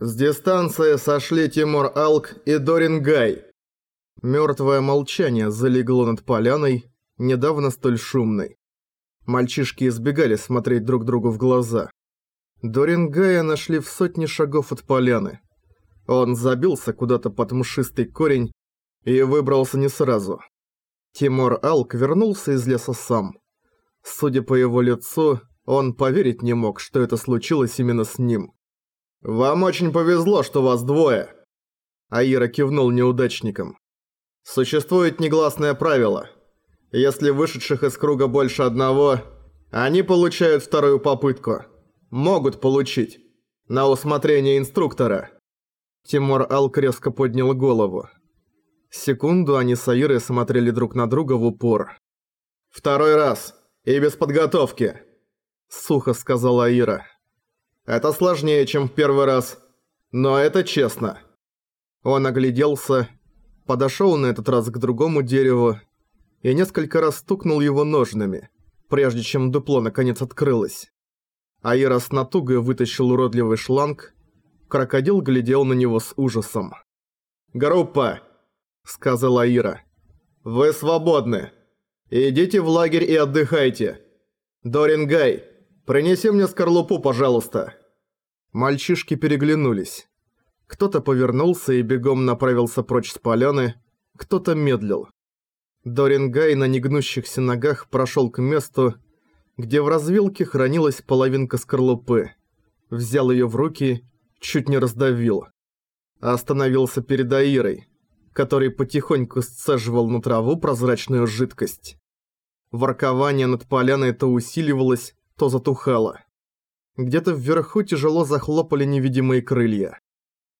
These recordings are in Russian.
С дистанции сошли Тимур Алк и Дорин Гай. Мёртвое молчание залегло над поляной, недавно столь шумной. Мальчишки избегали смотреть друг другу в глаза. Дорин Гая нашли в сотни шагов от поляны. Он забился куда-то под мшистый корень и выбрался не сразу. Тимур Алк вернулся из леса сам. Судя по его лицу, он поверить не мог, что это случилось именно с ним. «Вам очень повезло, что вас двое!» Аира кивнул неудачникам. «Существует негласное правило. Если вышедших из круга больше одного, они получают вторую попытку. Могут получить. На усмотрение инструктора». Тимур Алк резко поднял голову. Секунду они с Аирой смотрели друг на друга в упор. «Второй раз. И без подготовки», — сухо сказала Аира. Это сложнее, чем в первый раз. Но это честно. Он огляделся, подошёл на этот раз к другому дереву и несколько раз стукнул его ножными, прежде чем дупло наконец открылось. Аира с натугой вытащил уродливый шланг, крокодил глядел на него с ужасом. «Группа!» — сказала Аира. «Вы свободны. Идите в лагерь и отдыхайте. Дорин Гай, принеси мне скорлупу, пожалуйста». Мальчишки переглянулись. Кто-то повернулся и бегом направился прочь с поляны, кто-то медлил. Дорин Гай на негнущихся ногах прошел к месту, где в развилке хранилась половинка скорлупы. Взял ее в руки, чуть не раздавил. Остановился перед Аирой, который потихоньку сцеживал на траву прозрачную жидкость. Воркование над поляной то усиливалось, то затухало. Где-то вверху тяжело захлопали невидимые крылья.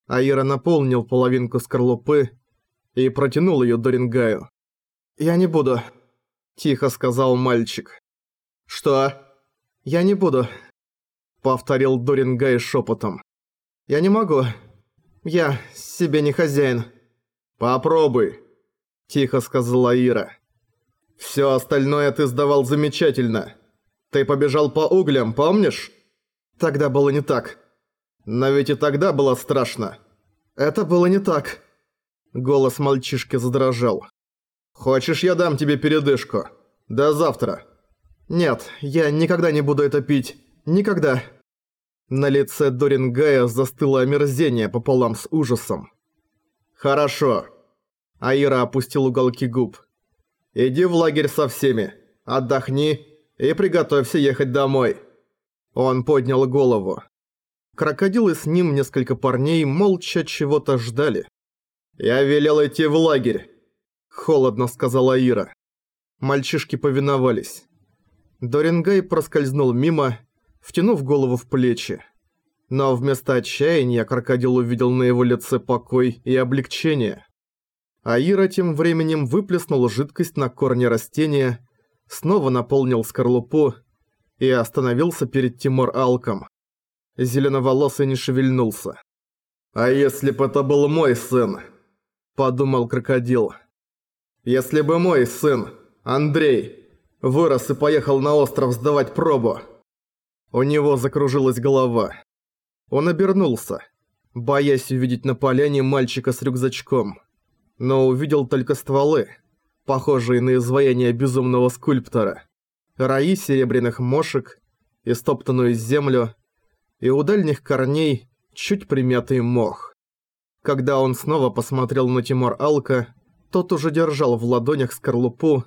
Аира наполнил половинку скорлупы и протянул ее Дорингаю. «Я не буду», – тихо сказал мальчик. «Что?» «Я не буду», – повторил Дорингай шепотом. «Я не могу. Я себе не хозяин». «Попробуй», – тихо сказала Ира. «Всё остальное ты сдавал замечательно. Ты побежал по углям, помнишь?» Тогда было не так. Но ведь и тогда было страшно. Это было не так. Голос мальчишки задрожал. «Хочешь, я дам тебе передышку? До завтра». «Нет, я никогда не буду это пить. Никогда». На лице Дорингая застыло омерзение пополам с ужасом. «Хорошо». Аира опустил уголки губ. «Иди в лагерь со всеми, отдохни и приготовься ехать домой». Он поднял голову. Крокодилы с ним несколько парней молча чего-то ждали. «Я велел идти в лагерь», – холодно сказала Ира. Мальчишки повиновались. Дорингай проскользнул мимо, втянув голову в плечи. Но вместо отчаяния крокодил увидел на его лице покой и облегчение. А Ира тем временем выплеснул жидкость на корни растения, снова наполнил скорлупу и остановился перед Тимур Алком. Зеленоволосый не шевельнулся. «А если бы это был мой сын?» – подумал крокодил. «Если бы мой сын, Андрей, вырос и поехал на остров сдавать пробу». У него закружилась голова. Он обернулся, боясь увидеть на поляне мальчика с рюкзачком. Но увидел только стволы, похожие на изваяние безумного скульптора раи серебряных мошек, истоптанную землю, и у дальних корней чуть примятый мох. Когда он снова посмотрел на Тимур Алка, тот уже держал в ладонях скорлупу,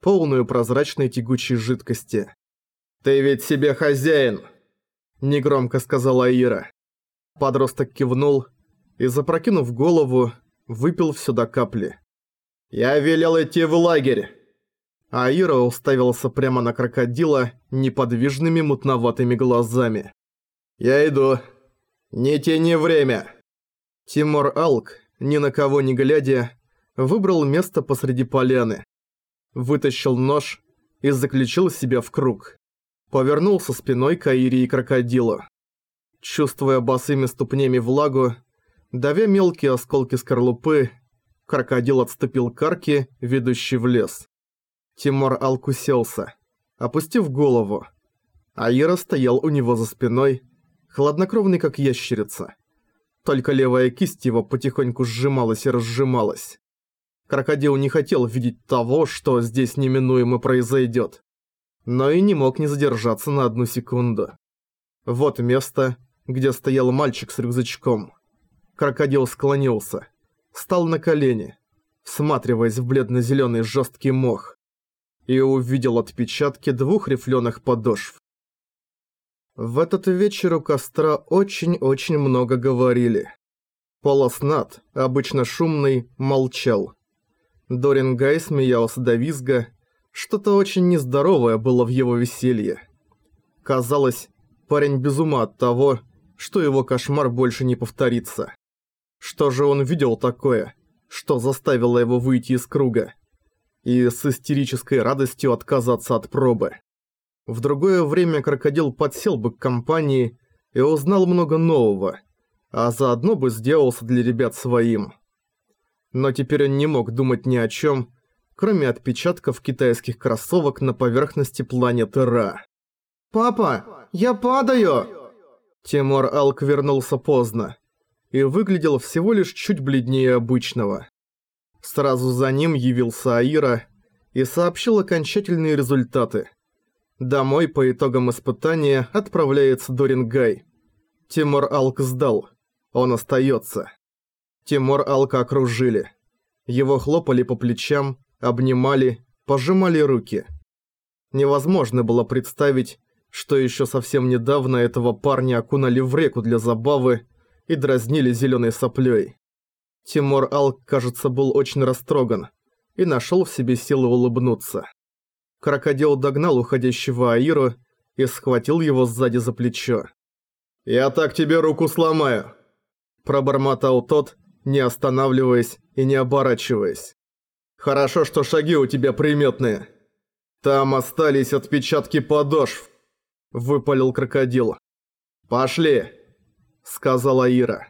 полную прозрачной тягучей жидкости. «Ты ведь себе хозяин!» – негромко сказала Ира. Подросток кивнул и, запрокинув голову, выпил все до капли. «Я велел идти в лагерь!» А уставился прямо на крокодила неподвижными мутноватыми глазами. «Я иду. Не тяни время!» Тимур Алк, ни на кого не глядя, выбрал место посреди поляны. Вытащил нож и заключил себя в круг. Повернулся спиной к Аире и крокодилу. Чувствуя босыми ступнями влагу, давя мелкие осколки скорлупы, крокодил отступил к арке, в лес. Тимур Алк уселся, опустив голову. Аира стоял у него за спиной, хладнокровный как ящерица. Только левая кисть его потихоньку сжималась и разжималась. Крокодил не хотел видеть того, что здесь неминуемо произойдет, но и не мог не задержаться на одну секунду. Вот место, где стоял мальчик с рюкзачком. Крокодил склонился, стал на колени, всматриваясь в бледно-зеленый жесткий мох, и увидел отпечатки двух рифленых подошв. В этот вечер у костра очень-очень много говорили. Полоснат, обычно шумный, молчал. Дорин смеялся до визга, что-то очень нездоровое было в его веселье. Казалось, парень без ума от того, что его кошмар больше не повторится. Что же он видел такое, что заставило его выйти из круга и с истерической радостью отказаться от пробы? В другое время крокодил подсел бы к компании и узнал много нового, а заодно бы сделался для ребят своим. Но теперь он не мог думать ни о чем, кроме отпечатков китайских кроссовок на поверхности планеты Ра. «Папа, я падаю!» Тимур Алк вернулся поздно и выглядел всего лишь чуть бледнее обычного. Сразу за ним явился Аира и сообщил окончательные результаты. Домой по итогам испытания отправляется Дорин Гай. Тимур Алк сдал. Он остается. Тимур Алка окружили. Его хлопали по плечам, обнимали, пожимали руки. Невозможно было представить, что еще совсем недавно этого парня окунали в реку для забавы и дразнили зеленой соплей. Тимур Алк, кажется, был очень растроган и нашел в себе силы улыбнуться. Крокодил догнал уходящего Аиру и схватил его сзади за плечо. «Я так тебе руку сломаю!» Пробормотал тот, не останавливаясь и не оборачиваясь. «Хорошо, что шаги у тебя приметные. Там остались отпечатки подошв», — выпалил крокодил. «Пошли», — сказала Ира.